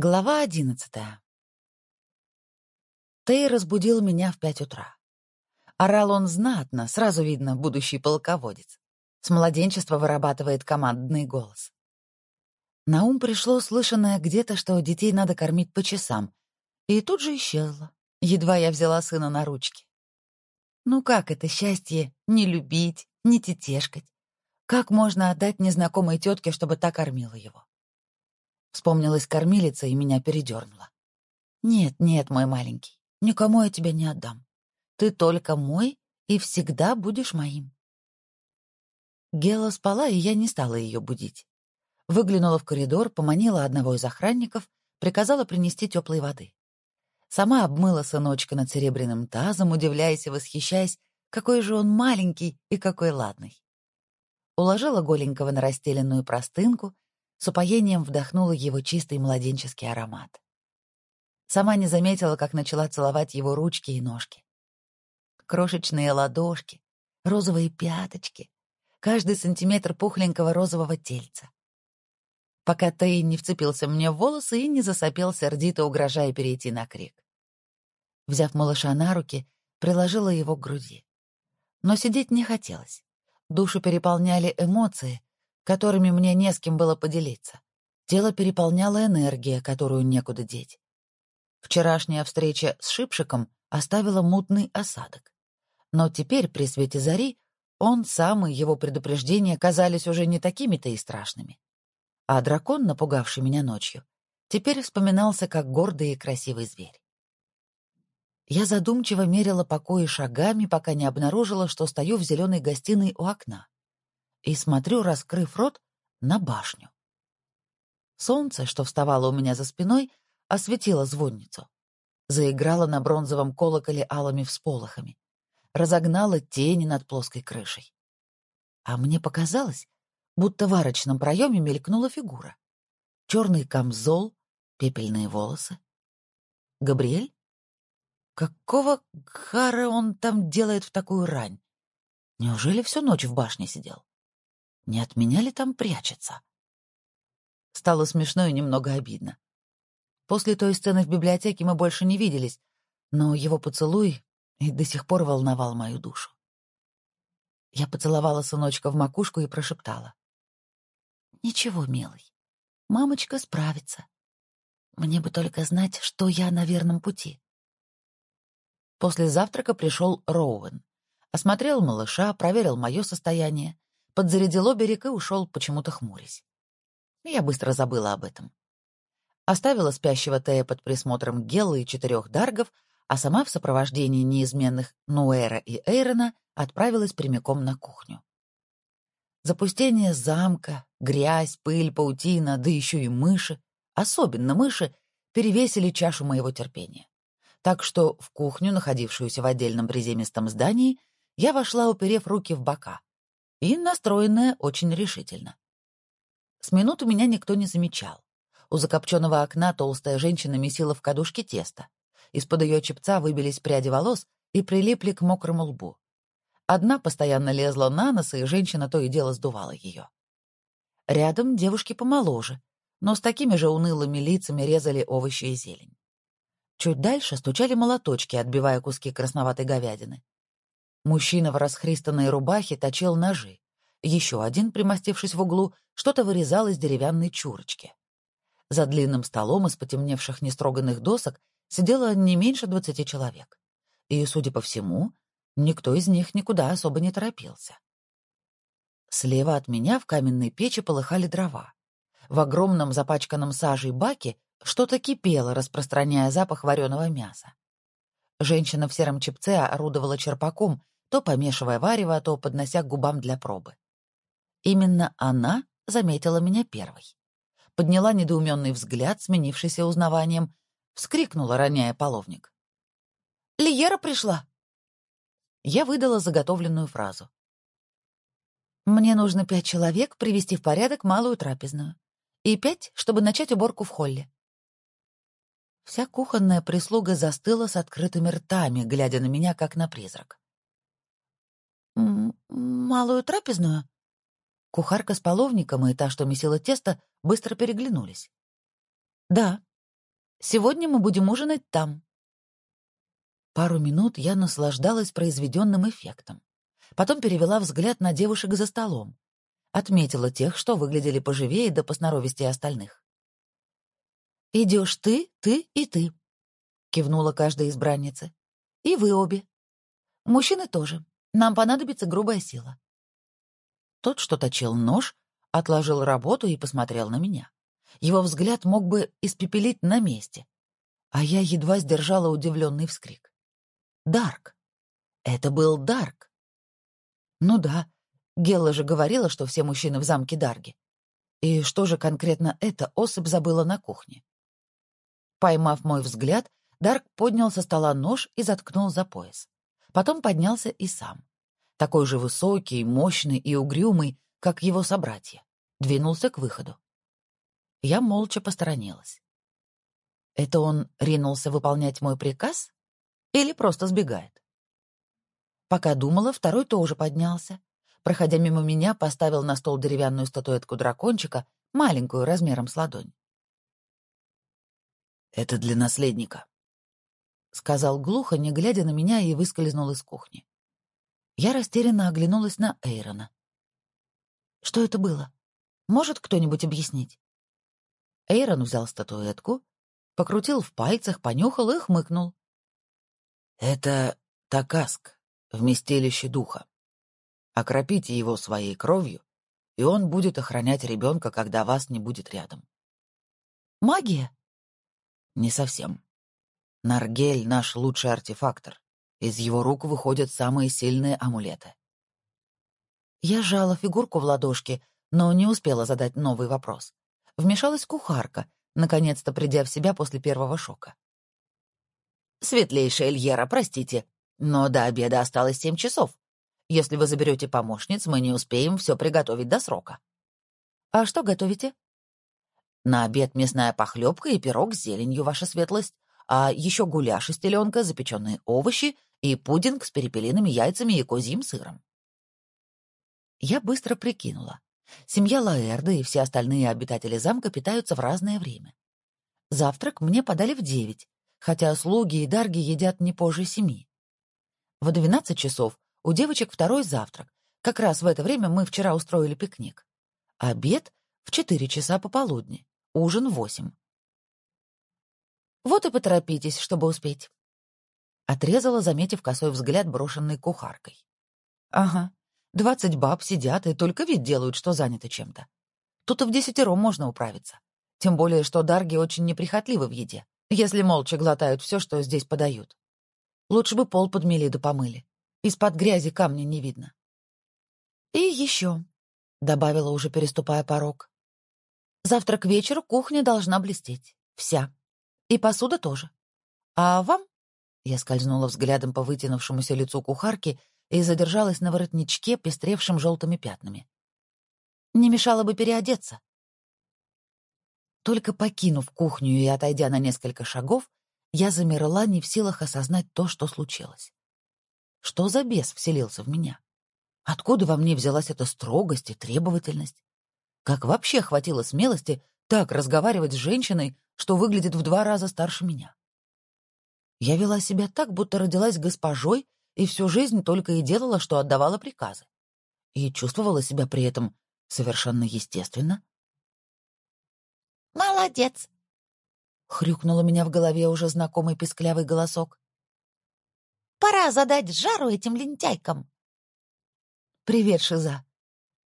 Глава одиннадцатая. Тей разбудил меня в пять утра. Орал он знатно, сразу видно, будущий полководец. С младенчества вырабатывает командный голос. На ум пришло слышанное где-то, что детей надо кормить по часам, и тут же исчезло. Едва я взяла сына на ручки. Ну как это счастье не любить, не тетешкать? Как можно отдать незнакомой тетке, чтобы та кормила его? Вспомнилась кормилица и меня передернула. «Нет, нет, мой маленький, никому я тебя не отдам. Ты только мой и всегда будешь моим». Гела спала, и я не стала ее будить. Выглянула в коридор, поманила одного из охранников, приказала принести теплой воды. Сама обмыла сыночка над серебряным тазом, удивляясь и восхищаясь, какой же он маленький и какой ладный. Уложила голенького на расстеленную простынку, с упоением вдохнула его чистый младенческий аромат. Сама не заметила, как начала целовать его ручки и ножки. Крошечные ладошки, розовые пяточки, каждый сантиметр пухленького розового тельца. Пока Тей не вцепился мне в волосы и не засопел сердито, угрожая перейти на крик. Взяв малыша на руки, приложила его к груди. Но сидеть не хотелось. Душу переполняли эмоции, которыми мне не с кем было поделиться. Тело переполняла энергия, которую некуда деть. Вчерашняя встреча с Шипшиком оставила мутный осадок. Но теперь, при свете зари, он сам и его предупреждения казались уже не такими-то и страшными. А дракон, напугавший меня ночью, теперь вспоминался как гордый и красивый зверь. Я задумчиво мерила покои шагами, пока не обнаружила, что стою в зеленой гостиной у окна и смотрю, раскрыв рот, на башню. Солнце, что вставало у меня за спиной, осветило звонницу. Заиграло на бронзовом колоколе алыми всполохами. Разогнало тени над плоской крышей. А мне показалось, будто в арочном проеме мелькнула фигура. Черный камзол, пепельные волосы. Габриэль? Какого гара он там делает в такую рань? Неужели всю ночь в башне сидел? Не от меня ли там прячется? Стало смешно и немного обидно. После той сцены в библиотеке мы больше не виделись, но его поцелуй и до сих пор волновал мою душу. Я поцеловала сыночка в макушку и прошептала. «Ничего, милый, мамочка справится. Мне бы только знать, что я на верном пути». После завтрака пришел Роуэн. Осмотрел малыша, проверил мое состояние, подзарядил оберег и ушел, почему-то хмурясь. Я быстро забыла об этом. Оставила спящего Тея под присмотром Геллы и четырех даргов, а сама в сопровождении неизменных Нуэра и Эйрона отправилась прямиком на кухню. Запустение замка, грязь, пыль, паутина, да еще и мыши, особенно мыши, перевесили чашу моего терпения. Так что в кухню, находившуюся в отдельном приземистом здании, я вошла, уперев руки в бока, и настроенная очень решительно. С минуту меня никто не замечал. У закопченного окна толстая женщина месила в кадушке тесто. Из-под ее чепца выбились пряди волос и прилипли к мокрому лбу. Одна постоянно лезла на нос, и женщина то и дело сдувала ее. Рядом девушки помоложе, но с такими же унылыми лицами резали овощи и зелень. Чуть дальше стучали молоточки, отбивая куски красноватой говядины. Мужчина в расхристанной рубахе точил ножи. Еще один, примостившись в углу, что-то вырезал из деревянной чурочки. За длинным столом из потемневших нестроганных досок сидело не меньше двадцати человек. И, судя по всему, никто из них никуда особо не торопился. Слева от меня в каменной печи полыхали дрова. В огромном запачканном сажей баке что-то кипело, распространяя запах вареного мяса. Женщина в сером чепце орудовала черпаком, то помешивая варево, то поднося к губам для пробы. Именно она заметила меня первой. Подняла недоуменный взгляд, сменившийся узнаванием, вскрикнула, роняя половник. «Лиера пришла!» Я выдала заготовленную фразу. «Мне нужно пять человек привести в порядок малую трапезную. И пять, чтобы начать уборку в холле». Вся кухонная прислуга застыла с открытыми ртами, глядя на меня, как на призрак малую трапезную?» Кухарка с половником и та, что месила тесто, быстро переглянулись. «Да», Сегодня мы будем ужинать там». Пару минут я наслаждалась произведенным эффектом. Потом перевела взгляд на девушек за столом. Отметила тех, что выглядели поживее да посноровистее остальных. «Идешь ты, ты и ты», — кивнула каждая избранница. «И вы обе. Мужчины тоже. Нам понадобится грубая сила». Тот, что точил нож, отложил работу и посмотрел на меня. Его взгляд мог бы испепелить на месте. А я едва сдержала удивленный вскрик. «Дарк! Это был Дарк!» «Ну да, Гелла же говорила, что все мужчины в замке Дарги. И что же конкретно эта особь забыла на кухне?» Поймав мой взгляд, Дарк поднял со стола нож и заткнул за пояс. Потом поднялся и сам. Такой же высокий, мощный и угрюмый, как его собратья. Двинулся к выходу. Я молча посторонилась. Это он ринулся выполнять мой приказ? Или просто сбегает? Пока думала, второй тоже поднялся. Проходя мимо меня, поставил на стол деревянную статуэтку дракончика, маленькую, размером с ладонь. «Это для наследника», — сказал глухо, не глядя на меня, и выскользнул из кухни. Я растерянно оглянулась на Эйрона. «Что это было? Может кто-нибудь объяснить?» Эйрон взял статуэтку, покрутил в пальцах, понюхал и хмыкнул. «Это Такаск, вместилище духа. Окропите его своей кровью, и он будет охранять ребенка, когда вас не будет рядом». «Магия?» Не совсем. Наргель — наш лучший артефактор. Из его рук выходят самые сильные амулеты. Я жала фигурку в ладошке, но не успела задать новый вопрос. Вмешалась кухарка, наконец-то придя в себя после первого шока. «Светлейшая Эльера, простите, но до обеда осталось семь часов. Если вы заберете помощниц, мы не успеем все приготовить до срока». «А что готовите?» На обед мясная похлебка и пирог с зеленью, ваша светлость, а еще гуляш из теленка, запеченные овощи и пудинг с перепелиными яйцами и козьим сыром. Я быстро прикинула. Семья Лаэрда и все остальные обитатели замка питаются в разное время. Завтрак мне подали в девять, хотя слуги и дарги едят не позже семи. В двенадцать часов у девочек второй завтрак. Как раз в это время мы вчера устроили пикник. Обед в четыре часа пополудни. Ужин восемь. Вот и поторопитесь, чтобы успеть. Отрезала, заметив косой взгляд, брошенный кухаркой. Ага, двадцать баб сидят и только вид делают, что заняты чем-то. Тут и в десятером можно управиться. Тем более, что дарги очень неприхотливы в еде, если молча глотают все, что здесь подают. Лучше бы пол подмели да помыли. Из-под грязи камня не видно. И еще, — добавила, уже переступая порог, Завтра к вечеру кухня должна блестеть. Вся. И посуда тоже. А вам? Я скользнула взглядом по вытянувшемуся лицу кухарки и задержалась на воротничке, пестревшим желтыми пятнами. Не мешало бы переодеться. Только покинув кухню и отойдя на несколько шагов, я замерла, не в силах осознать то, что случилось. Что за бес вселился в меня? Откуда во мне взялась эта строгость и требовательность? Как вообще хватило смелости так разговаривать с женщиной, что выглядит в два раза старше меня? Я вела себя так, будто родилась госпожой и всю жизнь только и делала, что отдавала приказы. И чувствовала себя при этом совершенно естественно. «Молодец!» — хрюкнуло меня в голове уже знакомый писклявый голосок. «Пора задать жару этим лентяйкам!» «Привет, Шиза!»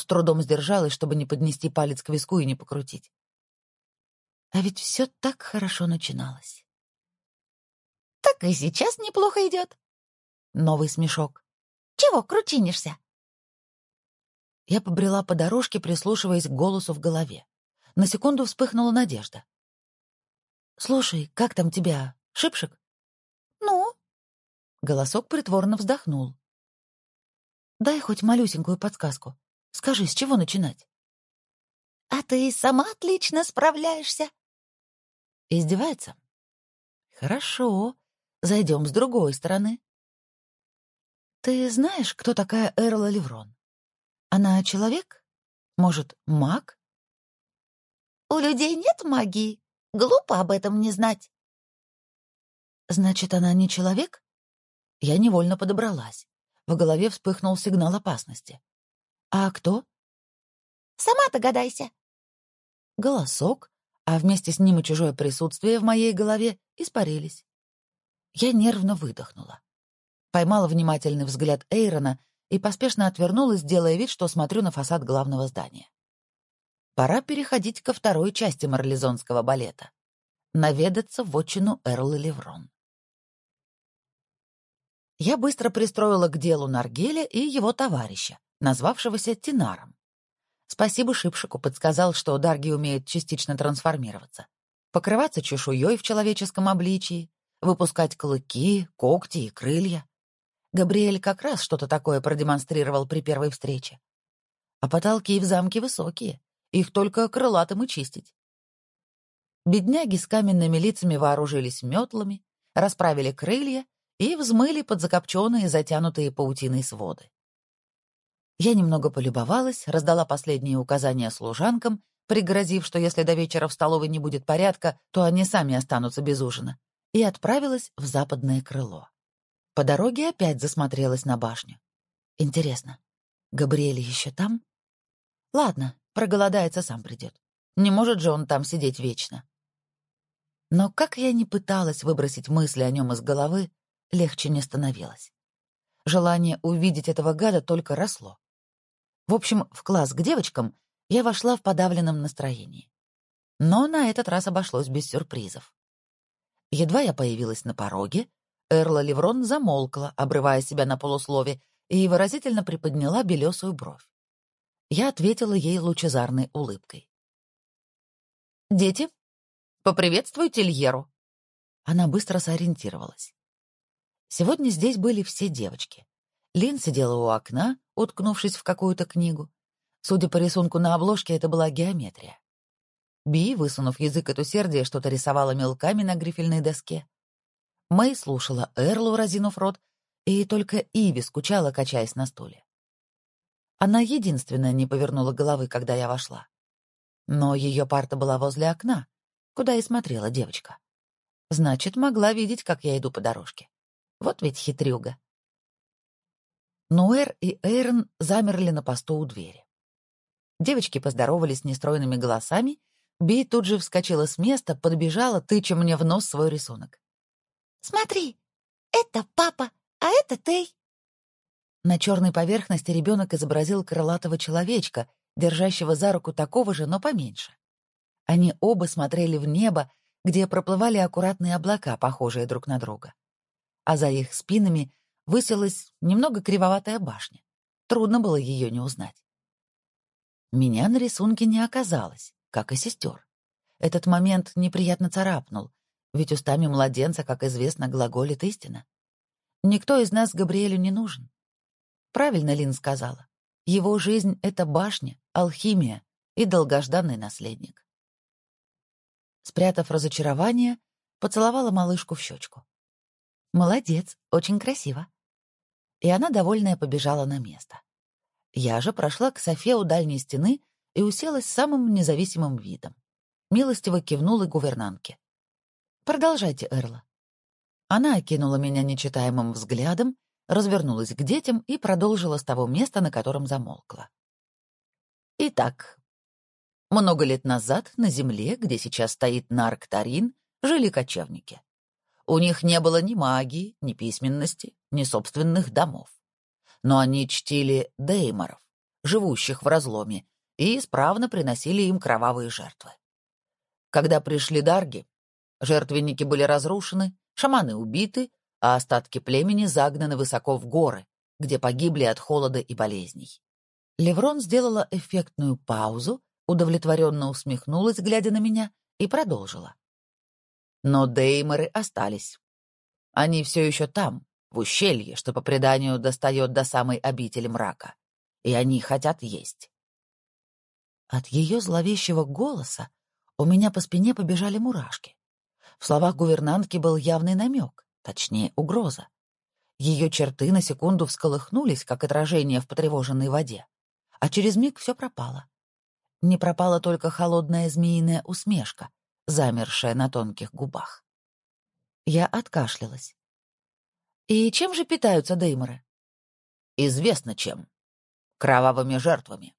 С трудом сдержалась, чтобы не поднести палец к виску и не покрутить. А ведь все так хорошо начиналось. «Так и сейчас неплохо идет». Новый смешок. «Чего крутинишься?» Я побрела по дорожке, прислушиваясь к голосу в голове. На секунду вспыхнула надежда. «Слушай, как там тебя, Шипшик?» «Ну?» Голосок притворно вздохнул. «Дай хоть малюсенькую подсказку. Скажи, с чего начинать? А ты сама отлично справляешься. Издевается? Хорошо. Зайдем с другой стороны. Ты знаешь, кто такая Эрла Леврон? Она человек? Может, маг? У людей нет магии, Глупо об этом не знать. Значит, она не человек? Я невольно подобралась. В голове вспыхнул сигнал опасности. А кто? Сама догадайся. Голосок, а вместе с ним и чужое присутствие в моей голове испарились. Я нервно выдохнула. Поймала внимательный взгляд Эйрона и поспешно отвернулась, делая вид, что смотрю на фасад главного здания. Пора переходить ко второй части марлезонского балета — наведаться в отчину Эрла Леврон. Я быстро пристроила к делу Наргеля и его товарища, назвавшегося Тинаром. Спасибо Шипшику подсказал, что дарги умеют частично трансформироваться. Покрываться чешуей в человеческом обличии, выпускать клыки, когти и крылья. Габриэль как раз что-то такое продемонстрировал при первой встрече. А потолки в замке высокие, их только крылатым и чистить. Бедняги с каменными лицами вооружились метлами, расправили крылья и взмыли под закопченные, затянутые паутиной своды. Я немного полюбовалась, раздала последние указания служанкам, пригрозив, что если до вечера в столовой не будет порядка, то они сами останутся без ужина, и отправилась в западное крыло. По дороге опять засмотрелась на башню. Интересно, Габриэль еще там? Ладно, проголодается, сам придет. Не может же он там сидеть вечно. Но как я ни пыталась выбросить мысли о нем из головы, легче не становилось. Желание увидеть этого гада только росло. В общем, в класс к девочкам я вошла в подавленном настроении. Но на этот раз обошлось без сюрпризов. Едва я появилась на пороге, Эрла Леврон замолкла, обрывая себя на полуслове, и выразительно приподняла белесую бровь. Я ответила ей лучезарной улыбкой. «Дети, поприветствуйте Льеру!» Она быстро сориентировалась. Сегодня здесь были все девочки. Лин сидела у окна, уткнувшись в какую-то книгу. Судя по рисунку на обложке, это была геометрия. Би, высунув язык от усердия, что-то рисовала мелками на грифельной доске. Мэй слушала Эрлу, разинув рот, и только Иви скучала, качаясь на стуле. Она единственная не повернула головы, когда я вошла. Но ее парта была возле окна, куда и смотрела девочка. Значит, могла видеть, как я иду по дорожке. Вот ведь хитрюга. Нуэр и Эйрон замерли на посту у двери. Девочки поздоровались нестройными голосами, Би тут же вскочила с места, подбежала, тыча мне в нос свой рисунок. «Смотри, это папа, а это Тей. На черной поверхности ребенок изобразил крылатого человечка, держащего за руку такого же, но поменьше. Они оба смотрели в небо, где проплывали аккуратные облака, похожие друг на друга. А за их спинами высилась немного кривоватая башня. Трудно было ее не узнать. Меня на рисунке не оказалось, как и сестер. Этот момент неприятно царапнул, ведь устами младенца, как известно, глаголит истина. Никто из нас Габриэлю не нужен. Правильно Лин сказала. Его жизнь — это башня, алхимия и долгожданный наследник. Спрятав разочарование, поцеловала малышку в щечку. «Молодец, очень красиво». И она, довольная, побежала на место. Я же прошла к Софе у дальней стены и уселась самым независимым видом. Милостиво кивнула гувернантке. «Продолжайте, Эрла». Она окинула меня нечитаемым взглядом развернулась к детям и продолжила с того места, на котором замолкла. Итак, много лет назад на земле, где сейчас стоит Нарктарин, жили кочевники. У них не было ни магии, ни письменности, ни собственных домов. Но они чтили дейморов, живущих в разломе, и исправно приносили им кровавые жертвы. Когда пришли дарги, жертвенники были разрушены, шаманы убиты, а остатки племени загнаны высоко в горы, где погибли от холода и болезней. Леврон сделала эффектную паузу, удовлетворенно усмехнулась, глядя на меня, и продолжила. Но деймеры остались. Они все еще там, в ущелье, что по преданию достает до самой обители мрака. И они хотят есть. От ее зловещего голоса у меня по спине побежали мурашки. В словах гувернантки был явный намек. Точнее, угроза. Ее черты на секунду всколыхнулись, как отражение в потревоженной воде. А через миг все пропало. Не пропала только холодная змеиная усмешка, замершая на тонких губах. Я откашлялась. «И чем же питаются дейморы?» «Известно чем. Кровавыми жертвами.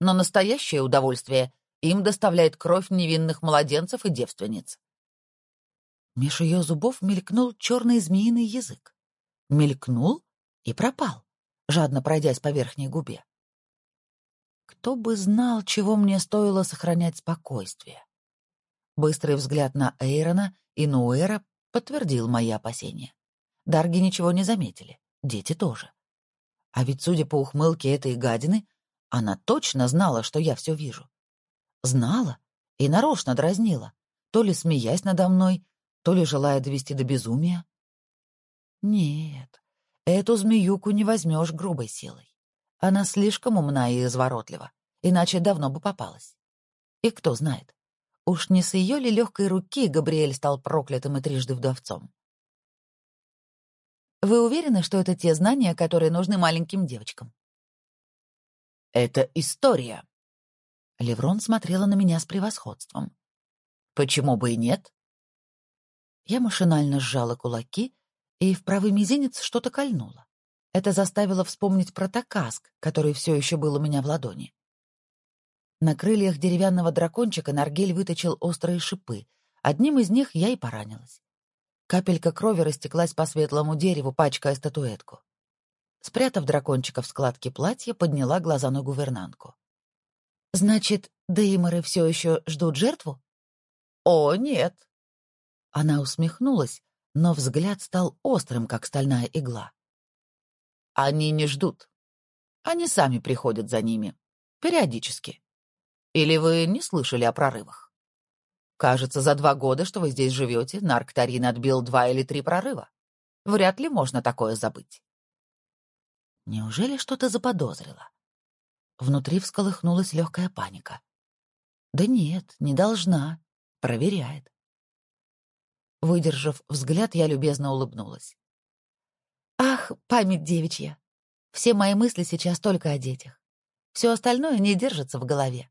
Но настоящее удовольствие им доставляет кровь невинных младенцев и девственниц». Меж ее зубов мелькнул черный змеиный язык. Мелькнул и пропал, жадно пройдясь по верхней губе. Кто бы знал, чего мне стоило сохранять спокойствие. Быстрый взгляд на Эйрона и Нуэра подтвердил мои опасения. Дарги ничего не заметили, дети тоже. А ведь, судя по ухмылке этой гадины, она точно знала, что я все вижу. Знала и нарочно дразнила, то ли смеясь надо мной, то ли желая довести до безумия. Нет, эту змеюку не возьмешь грубой силой. Она слишком умна и изворотлива, иначе давно бы попалась. И кто знает, уж не с ее ли легкой руки Габриэль стал проклятым и трижды вдовцом. Вы уверены, что это те знания, которые нужны маленьким девочкам? Это история. Леврон смотрела на меня с превосходством. Почему бы и нет? Я машинально сжала кулаки, и в правый мизинец что-то кольнуло. Это заставило вспомнить про такаск, который все еще был у меня в ладони. На крыльях деревянного дракончика Наргель выточил острые шипы. Одним из них я и поранилась. Капелька крови растеклась по светлому дереву, пачкая статуэтку. Спрятав дракончика в складке платья, подняла глаза на гувернантку. «Значит, дейморы все еще ждут жертву?» «О, нет!» Она усмехнулась, но взгляд стал острым, как стальная игла. Они не ждут. Они сами приходят за ними. Периодически. Или вы не слышали о прорывах? Кажется, за два года, что вы здесь живете, Нарктарин отбил два или три прорыва. Вряд ли можно такое забыть. Неужели что-то заподозрила? Внутри всколыхнулась легкая паника. Да нет, не должна. Проверяет. Выдержав взгляд, я любезно улыбнулась. Ах, память девичья. Все мои мысли сейчас только о детях. Все остальное не держится в голове.